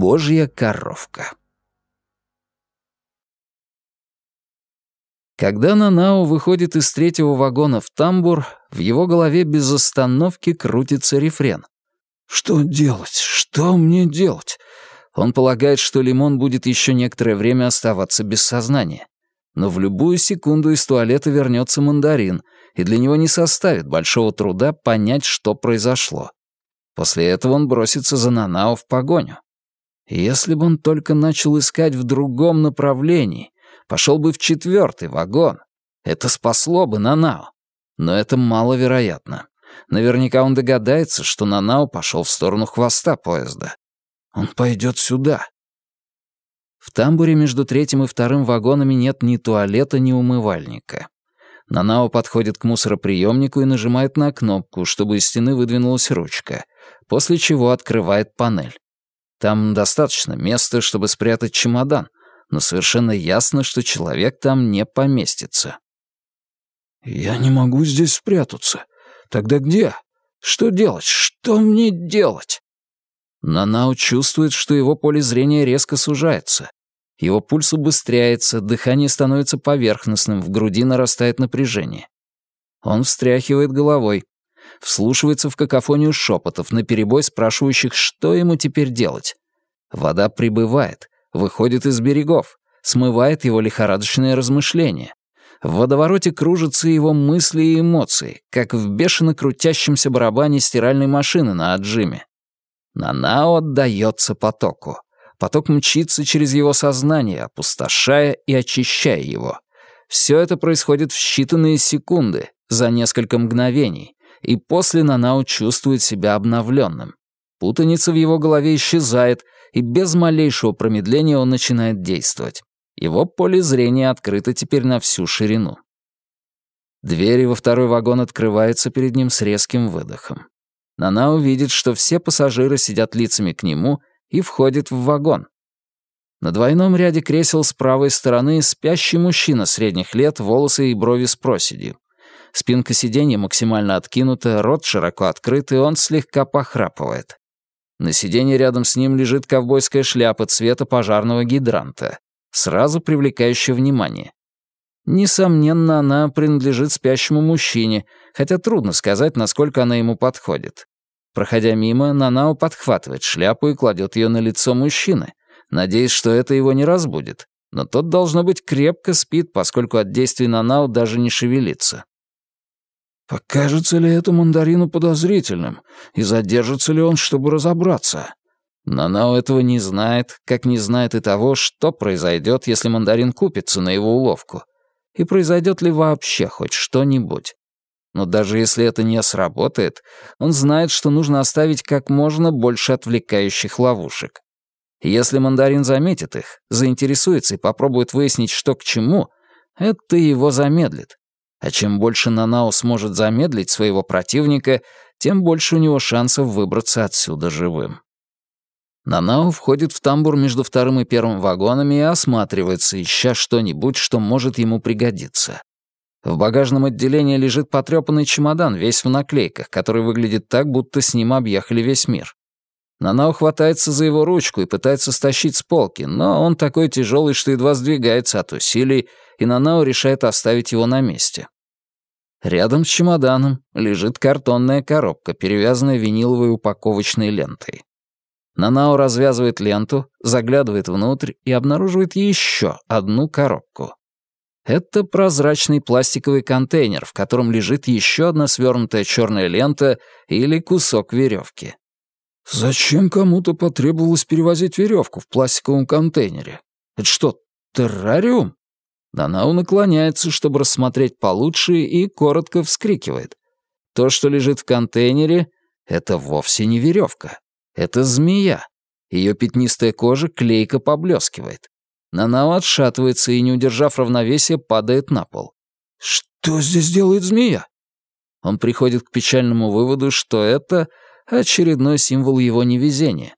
Божья коровка. Когда Нанао выходит из третьего вагона в тамбур, в его голове без остановки крутится рефрен. «Что делать? Что мне делать?» Он полагает, что Лимон будет еще некоторое время оставаться без сознания. Но в любую секунду из туалета вернется мандарин, и для него не составит большого труда понять, что произошло. После этого он бросится за Нанао в погоню. Если бы он только начал искать в другом направлении, пошел бы в четвертый вагон, это спасло бы Нанао. Но это маловероятно. Наверняка он догадается, что Нанао пошел в сторону хвоста поезда. Он пойдет сюда. В тамбуре между третьим и вторым вагонами нет ни туалета, ни умывальника. Нанао подходит к мусороприемнику и нажимает на кнопку, чтобы из стены выдвинулась ручка, после чего открывает панель. Там достаточно места, чтобы спрятать чемодан, но совершенно ясно, что человек там не поместится. «Я не могу здесь спрятаться. Тогда где? Что делать? Что мне делать?» Нанао чувствует, что его поле зрения резко сужается. Его пульс убыстряется, дыхание становится поверхностным, в груди нарастает напряжение. Он встряхивает головой, вслушивается в какофонию шепотов, наперебой спрашивающих, что ему теперь делать. Вода прибывает, выходит из берегов, смывает его лихорадочные размышления. В водовороте кружатся его мысли и эмоции, как в бешено крутящемся барабане стиральной машины на отжиме. Нанао отдается потоку. Поток мчится через его сознание, опустошая и очищая его. Все это происходит в считанные секунды, за несколько мгновений, и после Нанао чувствует себя обновленным. Путаница в его голове исчезает, и без малейшего промедления он начинает действовать. Его поле зрения открыто теперь на всю ширину. Двери во второй вагон открываются перед ним с резким выдохом. Нана увидит, что все пассажиры сидят лицами к нему и входит в вагон. На двойном ряде кресел с правой стороны спящий мужчина средних лет, волосы и брови с проседью. Спинка сиденья максимально откинута, рот широко открыт, и он слегка похрапывает. На сиденье рядом с ним лежит ковбойская шляпа цвета пожарного гидранта, сразу привлекающая внимание. Несомненно, она принадлежит спящему мужчине, хотя трудно сказать, насколько она ему подходит. Проходя мимо, Нанао подхватывает шляпу и кладет ее на лицо мужчины, надеясь, что это его не разбудит. Но тот, должно быть, крепко спит, поскольку от действий Нанао даже не шевелится. Покажется ли это мандарину подозрительным, и задержится ли он, чтобы разобраться? Нанао этого не знает, как не знает и того, что произойдет, если мандарин купится на его уловку, и произойдет ли вообще хоть что-нибудь. Но даже если это не сработает, он знает, что нужно оставить как можно больше отвлекающих ловушек. если мандарин заметит их, заинтересуется и попробует выяснить, что к чему, это его замедлит. А чем больше Нанао сможет замедлить своего противника, тем больше у него шансов выбраться отсюда живым. Нанао входит в тамбур между вторым и первым вагонами и осматривается, ища что-нибудь, что может ему пригодиться. В багажном отделении лежит потрёпанный чемодан, весь в наклейках, который выглядит так, будто с ним объехали весь мир. Нанао хватается за его ручку и пытается стащить с полки, но он такой тяжелый, что едва сдвигается от усилий, и Нанао решает оставить его на месте. Рядом с чемоданом лежит картонная коробка, перевязанная виниловой упаковочной лентой. Нанао развязывает ленту, заглядывает внутрь и обнаруживает еще одну коробку. Это прозрачный пластиковый контейнер, в котором лежит еще одна свернутая черная лента или кусок веревки. Зачем кому-то потребовалось перевозить веревку в пластиковом контейнере? Это что, террариум? Данау наклоняется, чтобы рассмотреть получше, и коротко вскрикивает. То, что лежит в контейнере, это вовсе не веревка. Это змея. Ее пятнистая кожа клейко поблескивает. Нанао отшатывается и, не удержав равновесия, падает на пол. «Что здесь делает змея?» Он приходит к печальному выводу, что это очередной символ его невезения.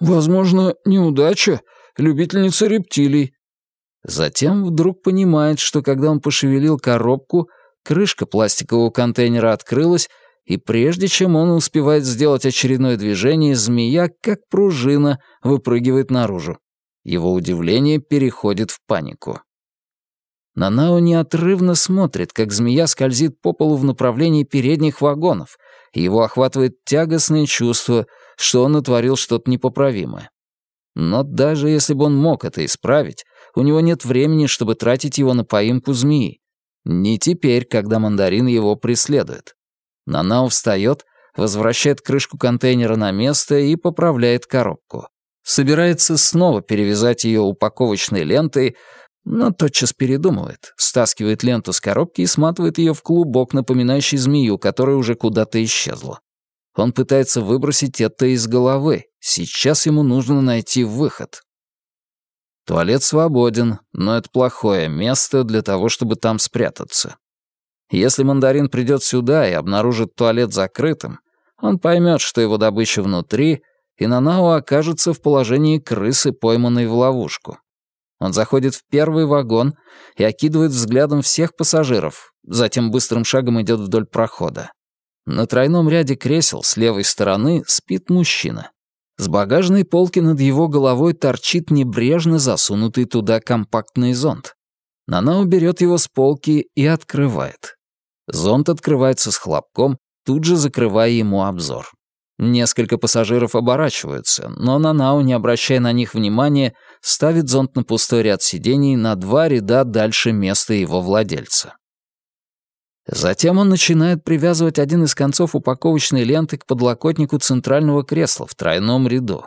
«Возможно, неудача, любительница рептилий». Затем вдруг понимает, что когда он пошевелил коробку, крышка пластикового контейнера открылась, и прежде чем он успевает сделать очередное движение, змея, как пружина, выпрыгивает наружу. Его удивление переходит в панику. Нанао неотрывно смотрит, как змея скользит по полу в направлении передних вагонов, его охватывает тягостное чувство, что он натворил что-то непоправимое. Но даже если бы он мог это исправить, у него нет времени, чтобы тратить его на поимку змеи. Не теперь, когда мандарин его преследует. Нанао встает, возвращает крышку контейнера на место и поправляет коробку. Собирается снова перевязать ее упаковочной лентой, но тотчас передумывает, стаскивает ленту с коробки и сматывает ее в клубок, напоминающий змею, которая уже куда-то исчезла. Он пытается выбросить это из головы. Сейчас ему нужно найти выход. Туалет свободен, но это плохое место для того, чтобы там спрятаться. Если мандарин придет сюда и обнаружит туалет закрытым, он поймет, что его добыча внутри, и Нанао окажется в положении крысы, пойманной в ловушку. Он заходит в первый вагон и окидывает взглядом всех пассажиров, затем быстрым шагом идет вдоль прохода. На тройном ряде кресел с левой стороны спит мужчина. С багажной полки над его головой торчит небрежно засунутый туда компактный зонт. Нана уберет его с полки и открывает. Зонт открывается с хлопком, тут же закрывая ему обзор. Несколько пассажиров оборачиваются, но Нанау, не обращая на них внимания, ставит зонт на пустой ряд сидений на два ряда дальше места его владельца. Затем он начинает привязывать один из концов упаковочной ленты к подлокотнику центрального кресла в тройном ряду.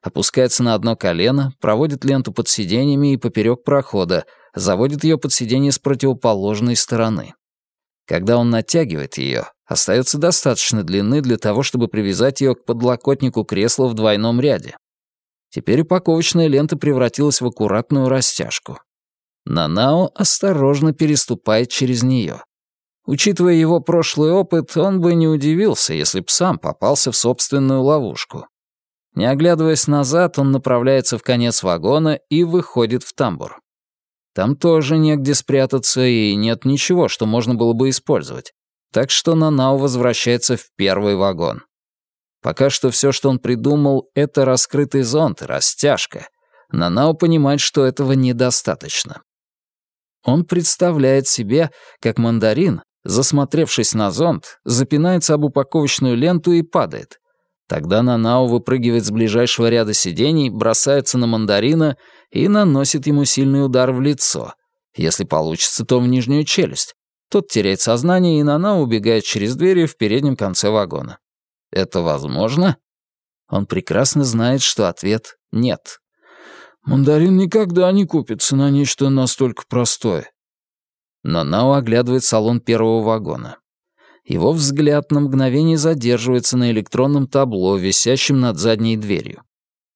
Опускается на одно колено, проводит ленту под сиденьями и поперек прохода, заводит ее под сиденье с противоположной стороны. Когда он натягивает ее, остается достаточно длины для того, чтобы привязать ее к подлокотнику кресла в двойном ряде. Теперь упаковочная лента превратилась в аккуратную растяжку. Нанао осторожно переступает через нее. Учитывая его прошлый опыт, он бы не удивился, если б сам попался в собственную ловушку. Не оглядываясь назад, он направляется в конец вагона и выходит в тамбур. Там тоже негде спрятаться и нет ничего, что можно было бы использовать. Так что Нанау возвращается в первый вагон. Пока что все, что он придумал, это раскрытый зонт, растяжка. Нанао понимает, что этого недостаточно. Он представляет себе, как мандарин засмотревшись на зонт, запинается об упаковочную ленту и падает. Тогда Нанао выпрыгивает с ближайшего ряда сидений, бросается на мандарина и наносит ему сильный удар в лицо. Если получится, то в нижнюю челюсть. Тот теряет сознание, и Нанао убегает через двери в переднем конце вагона. Это возможно? Он прекрасно знает, что ответ «нет». Мандарин никогда не купится на нечто настолько простое. Но Нао оглядывает салон первого вагона. Его взгляд на мгновение задерживается на электронном табло, висящем над задней дверью.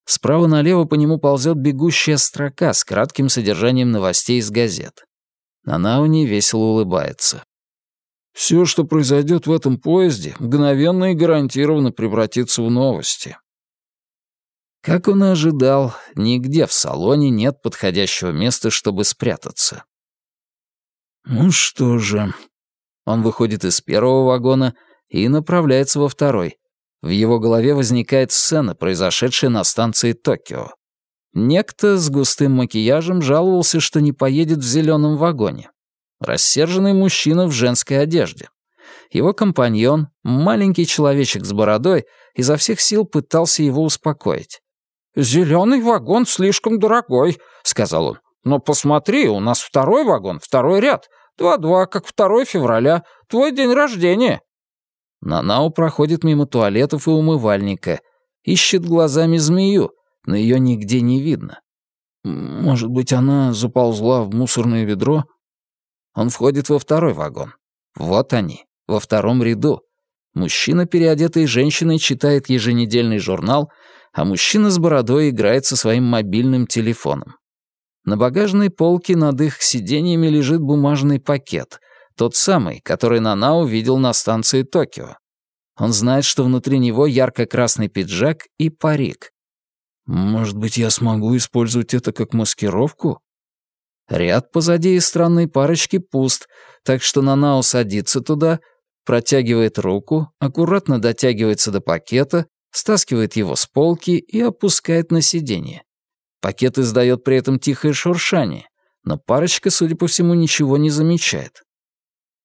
Справа налево по нему ползет бегущая строка с кратким содержанием новостей из газет. Нанао невесело улыбается. Все, что произойдет в этом поезде, мгновенно и гарантированно превратится в новости. Как он и ожидал, нигде в салоне нет подходящего места, чтобы спрятаться. Ну что же. Он выходит из первого вагона и направляется во второй. В его голове возникает сцена, произошедшая на станции Токио. Некто с густым макияжем жаловался, что не поедет в зеленом вагоне. Рассерженный мужчина в женской одежде. Его компаньон, маленький человечек с бородой, изо всех сил пытался его успокоить. «Зеленый вагон слишком дорогой», — сказал он. Но посмотри, у нас второй вагон, второй ряд. Два-два, как 2 февраля. Твой день рождения». Нанау проходит мимо туалетов и умывальника. Ищет глазами змею, но ее нигде не видно. Может быть, она заползла в мусорное ведро? Он входит во второй вагон. Вот они, во втором ряду. Мужчина, переодетый женщиной, читает еженедельный журнал, а мужчина с бородой играет со своим мобильным телефоном. На багажной полке над их сиденьями лежит бумажный пакет, тот самый, который Нанао видел на станции Токио. Он знает, что внутри него ярко-красный пиджак и парик. Может быть, я смогу использовать это как маскировку? Ряд позади из странной парочки пуст, так что Нанао садится туда, протягивает руку, аккуратно дотягивается до пакета, стаскивает его с полки и опускает на сиденье. Пакет издает при этом тихое шуршание, но парочка, судя по всему, ничего не замечает.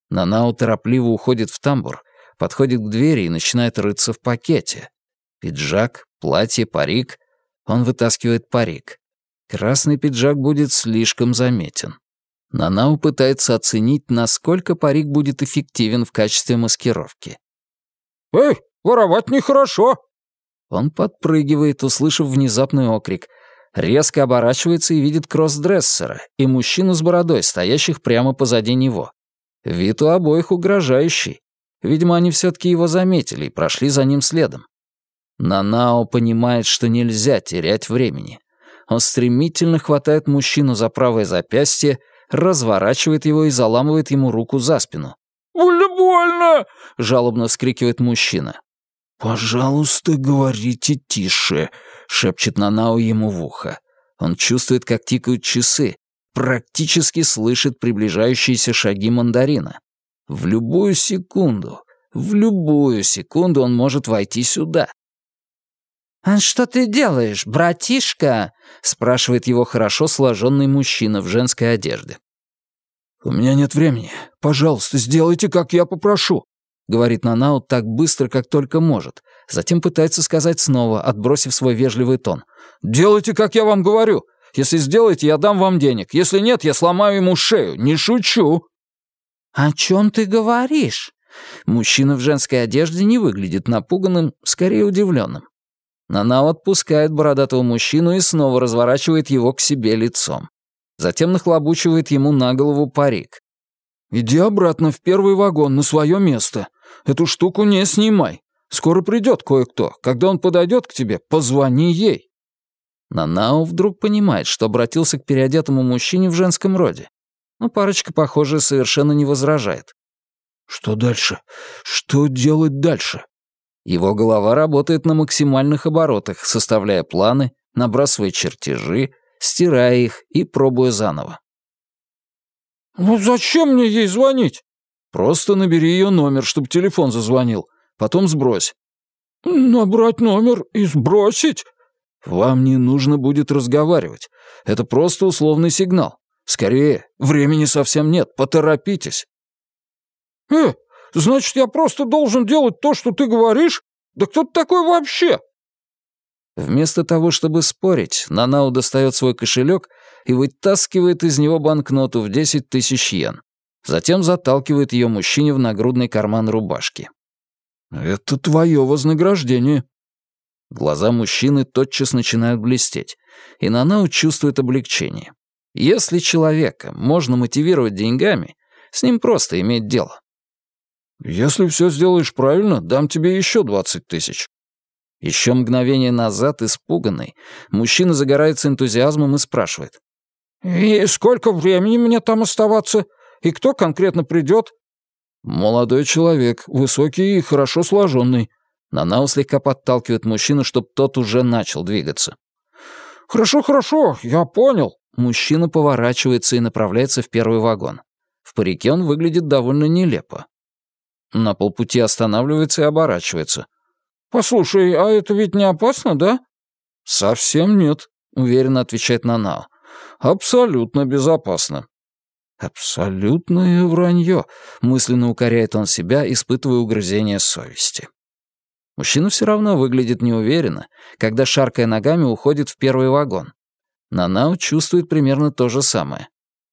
Нанао торопливо уходит в тамбур, подходит к двери и начинает рыться в пакете. Пиджак, платье, парик. Он вытаскивает парик. Красный пиджак будет слишком заметен. Нанао пытается оценить, насколько парик будет эффективен в качестве маскировки. «Эй, воровать нехорошо!» Он подпрыгивает, услышав внезапный окрик. Резко оборачивается и видит кроссдрессера и мужчину с бородой, стоящих прямо позади него. Вид у обоих угрожающий. Видимо, они все-таки его заметили и прошли за ним следом. Нанао понимает, что нельзя терять времени. Он стремительно хватает мужчину за правое запястье, разворачивает его и заламывает ему руку за спину. «Больно, больно!» — жалобно вскрикивает мужчина. «Пожалуйста, говорите тише», — шепчет Нанао ему в ухо. Он чувствует, как тикают часы, практически слышит приближающиеся шаги мандарина. В любую секунду, в любую секунду он может войти сюда. «А что ты делаешь, братишка?» — спрашивает его хорошо сложенный мужчина в женской одежде. «У меня нет времени. Пожалуйста, сделайте, как я попрошу», — говорит Нанаут так быстро, как только может. Затем пытается сказать снова, отбросив свой вежливый тон. «Делайте, как я вам говорю. Если сделаете, я дам вам денег. Если нет, я сломаю ему шею. Не шучу». «О чем ты говоришь?» Мужчина в женской одежде не выглядит напуганным, скорее удивленным. Нанао отпускает бородатого мужчину и снова разворачивает его к себе лицом. Затем нахлобучивает ему на голову парик. «Иди обратно в первый вагон, на свое место. Эту штуку не снимай. Скоро придет кое-кто. Когда он подойдет к тебе, позвони ей». Нанао вдруг понимает, что обратился к переодетому мужчине в женском роде. Но парочка, похоже, совершенно не возражает. «Что дальше? Что делать дальше?» Его голова работает на максимальных оборотах, составляя планы, набрасывая чертежи, стирая их и пробуя заново. «Ну зачем мне ей звонить?» «Просто набери ее номер, чтобы телефон зазвонил. Потом сбрось». «Набрать номер и сбросить?» «Вам не нужно будет разговаривать. Это просто условный сигнал. Скорее, времени совсем нет, поторопитесь». «Э, Значит, я просто должен делать то, что ты говоришь? Да кто ты такой вообще?» Вместо того, чтобы спорить, Нанао достает свой кошелек и вытаскивает из него банкноту в 10 тысяч йен. Затем заталкивает ее мужчине в нагрудный карман рубашки. «Это твое вознаграждение». Глаза мужчины тотчас начинают блестеть, и Нанао чувствует облегчение. Если человека можно мотивировать деньгами, с ним просто иметь дело. «Если все сделаешь правильно, дам тебе еще двадцать тысяч». Еще мгновение назад, испуганный, мужчина загорается энтузиазмом и спрашивает. «И сколько времени мне там оставаться? И кто конкретно придет?» «Молодой человек, высокий и хорошо сложенный». Нанао слегка подталкивает мужчину, чтобы тот уже начал двигаться. «Хорошо, хорошо, я понял». Мужчина поворачивается и направляется в первый вагон. В парике он выглядит довольно нелепо. На полпути останавливается и оборачивается. «Послушай, а это ведь не опасно, да?» «Совсем нет», — уверенно отвечает Нанао. «Абсолютно безопасно». «Абсолютное вранье», — мысленно укоряет он себя, испытывая угрызение совести. Мужчина все равно выглядит неуверенно, когда, шаркая ногами, уходит в первый вагон. Нанао чувствует примерно то же самое.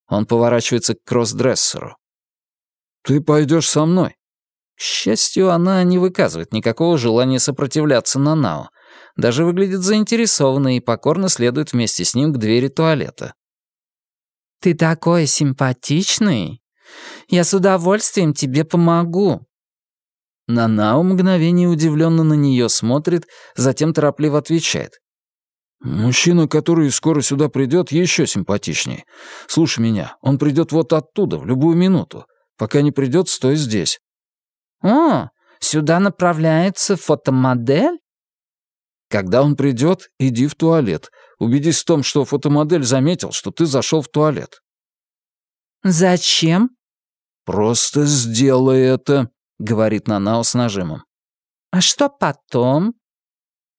Он поворачивается к кроссдрессеру. «Ты пойдешь со мной?» К счастью, она не выказывает никакого желания сопротивляться Нанао. Даже выглядит заинтересованной и покорно следует вместе с ним к двери туалета. «Ты такой симпатичный. Я с удовольствием тебе помогу». Нанао мгновение удивленно на нее смотрит, затем торопливо отвечает. «Мужчина, который скоро сюда придет, еще симпатичнее. Слушай меня, он придет вот оттуда, в любую минуту. Пока не придет, стой здесь. «О, сюда направляется фотомодель?» «Когда он придет, иди в туалет. Убедись в том, что фотомодель заметил, что ты зашел в туалет». «Зачем?» «Просто сделай это». — говорит Нанао с нажимом. «А что потом?»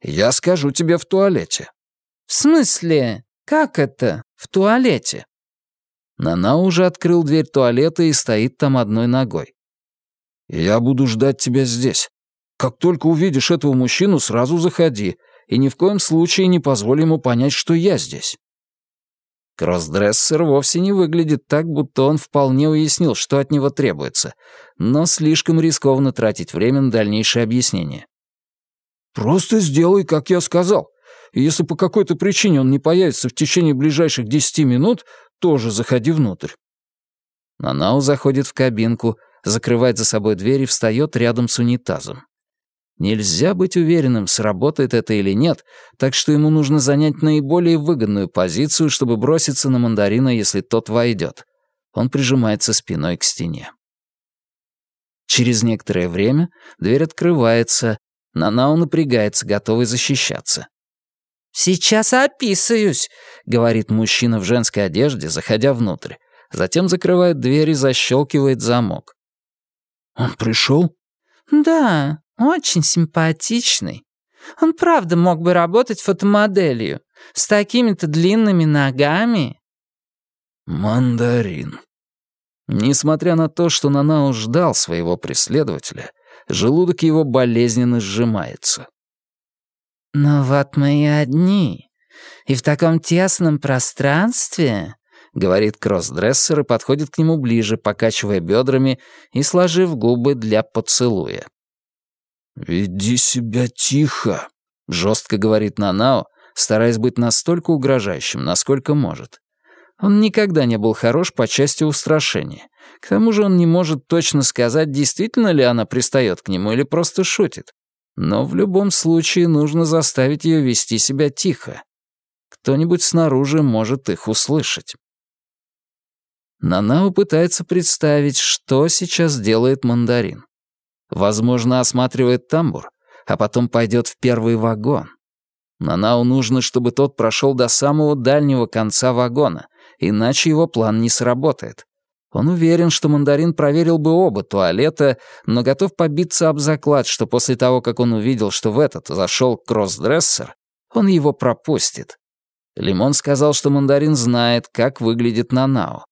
«Я скажу тебе в туалете». «В смысле? Как это? В туалете?» Нанао уже открыл дверь туалета и стоит там одной ногой. «Я буду ждать тебя здесь. Как только увидишь этого мужчину, сразу заходи, и ни в коем случае не позволь ему понять, что я здесь». Кроссдрессер вовсе не выглядит так, будто он вполне уяснил, что от него требуется, но слишком рискованно тратить время на дальнейшее объяснение. «Просто сделай, как я сказал. И если по какой-то причине он не появится в течение ближайших десяти минут, тоже заходи внутрь». Нанау заходит в кабинку, закрывает за собой дверь и встает рядом с унитазом. Нельзя быть уверенным, сработает это или нет, так что ему нужно занять наиболее выгодную позицию, чтобы броситься на мандарина, если тот войдет. Он прижимается спиной к стене. Через некоторое время дверь открывается, Нанао напрягается, готовый защищаться. «Сейчас описываюсь», — говорит мужчина в женской одежде, заходя внутрь. Затем закрывает дверь и защелкивает замок. «Он пришел?» «Да, очень симпатичный. Он правда мог бы работать фотомоделью. С такими-то длинными ногами». «Мандарин». Несмотря на то, что Нанао ждал своего преследователя, желудок его болезненно сжимается. «Но вот мы и одни. И в таком тесном пространстве...» — говорит кроссдрессер и подходит к нему ближе, покачивая бедрами и сложив губы для поцелуя. «Веди себя тихо», — жестко говорит Нанао, стараясь быть настолько угрожающим, насколько может. Он никогда не был хорош по части устрашения. К тому же он не может точно сказать, действительно ли она пристает к нему или просто шутит. Но в любом случае нужно заставить ее вести себя тихо. Кто-нибудь снаружи может их услышать. Нанао пытается представить, что сейчас делает мандарин. Возможно, осматривает тамбур, а потом пойдет в первый вагон. Нанау нужно, чтобы тот прошел до самого дальнего конца вагона, иначе его план не сработает. Он уверен, что мандарин проверил бы оба туалета, но готов побиться об заклад, что после того, как он увидел, что в этот зашел кроссдрессер, он его пропустит. Лимон сказал, что мандарин знает, как выглядит Нанао.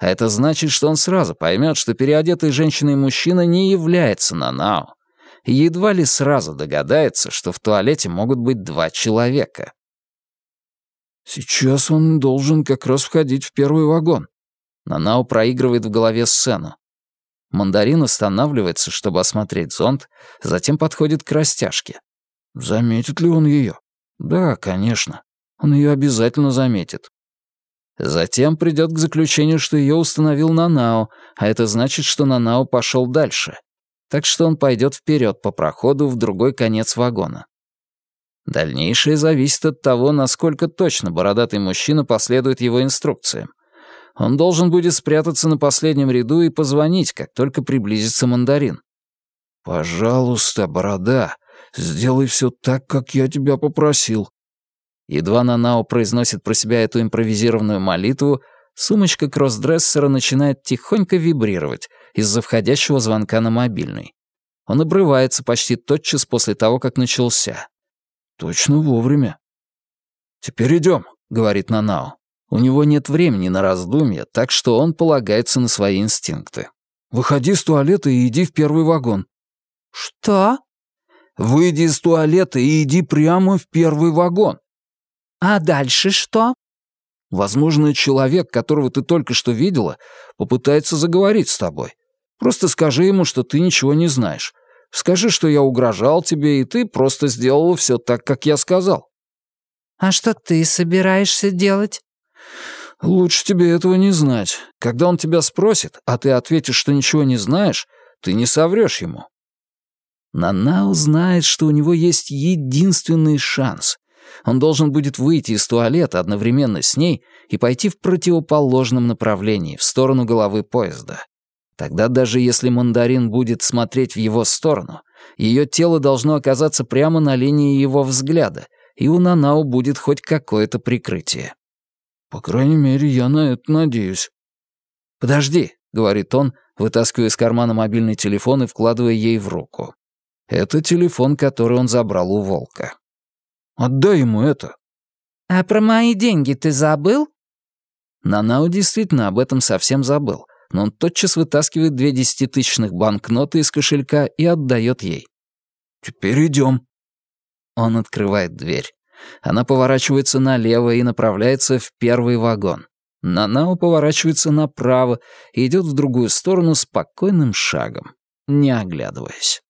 Это значит, что он сразу поймет, что переодетый женщиной мужчина не является Нанао. едва ли сразу догадается, что в туалете могут быть два человека. Сейчас он должен как раз входить в первый вагон. Нанао проигрывает в голове сцену. Мандарин останавливается, чтобы осмотреть зонт, затем подходит к растяжке. Заметит ли он ее? Да, конечно. Он ее обязательно заметит. Затем придет к заключению, что ее установил Нанао, а это значит, что Нанао пошел дальше. Так что он пойдет вперед по проходу в другой конец вагона. Дальнейшее зависит от того, насколько точно бородатый мужчина последует его инструкциям. Он должен будет спрятаться на последнем ряду и позвонить, как только приблизится мандарин. «Пожалуйста, борода, сделай все так, как я тебя попросил», Едва Нанао произносит про себя эту импровизированную молитву, сумочка кроссдрессера начинает тихонько вибрировать из-за входящего звонка на мобильный. Он обрывается почти тотчас после того, как начался. Точно вовремя. «Теперь идем», — говорит Нанао. У него нет времени на раздумья, так что он полагается на свои инстинкты. «Выходи с туалета и иди в первый вагон». «Что?» «Выйди из туалета и иди прямо в первый вагон». «А дальше что?» «Возможно, человек, которого ты только что видела, попытается заговорить с тобой. Просто скажи ему, что ты ничего не знаешь. Скажи, что я угрожал тебе, и ты просто сделала все так, как я сказал». «А что ты собираешься делать?» «Лучше тебе этого не знать. Когда он тебя спросит, а ты ответишь, что ничего не знаешь, ты не соврешь ему». Нанао знает, что у него есть единственный шанс он должен будет выйти из туалета одновременно с ней и пойти в противоположном направлении, в сторону головы поезда. Тогда даже если мандарин будет смотреть в его сторону, ее тело должно оказаться прямо на линии его взгляда, и у Нанао будет хоть какое-то прикрытие. По крайней мере, я на это надеюсь. Подожди, говорит он, вытаскивая из кармана мобильный телефон и вкладывая ей в руку. Это телефон, который он забрал у волка. «Отдай ему это». «А про мои деньги ты забыл?» Нанао действительно об этом совсем забыл, но он тотчас вытаскивает две десятитысячных банкноты из кошелька и отдает ей. «Теперь идем». Он открывает дверь. Она поворачивается налево и направляется в первый вагон. Нанао поворачивается направо и идет в другую сторону спокойным шагом, не оглядываясь.